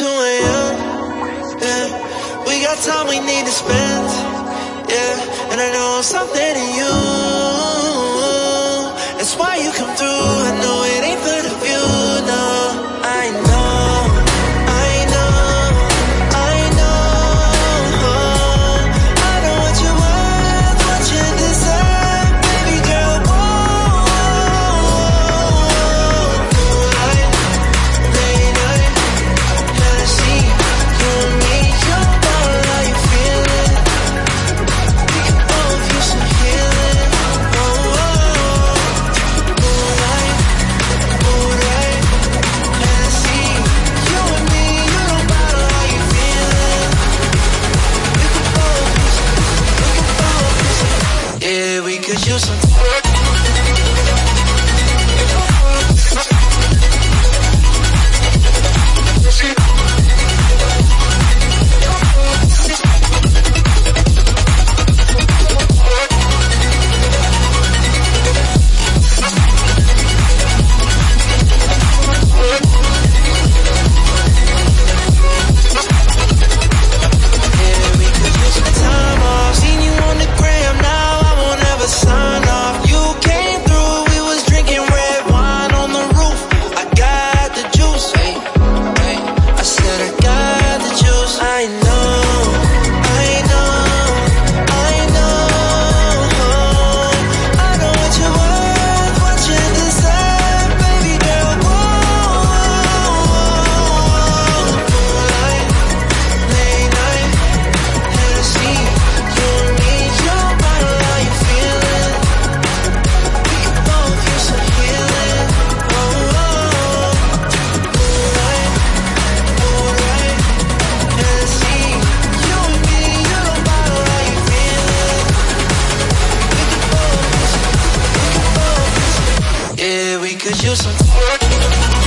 2 a.m. Yeah, we got time we need to spend. Yeah, and I know I'm something in you. yo could use some.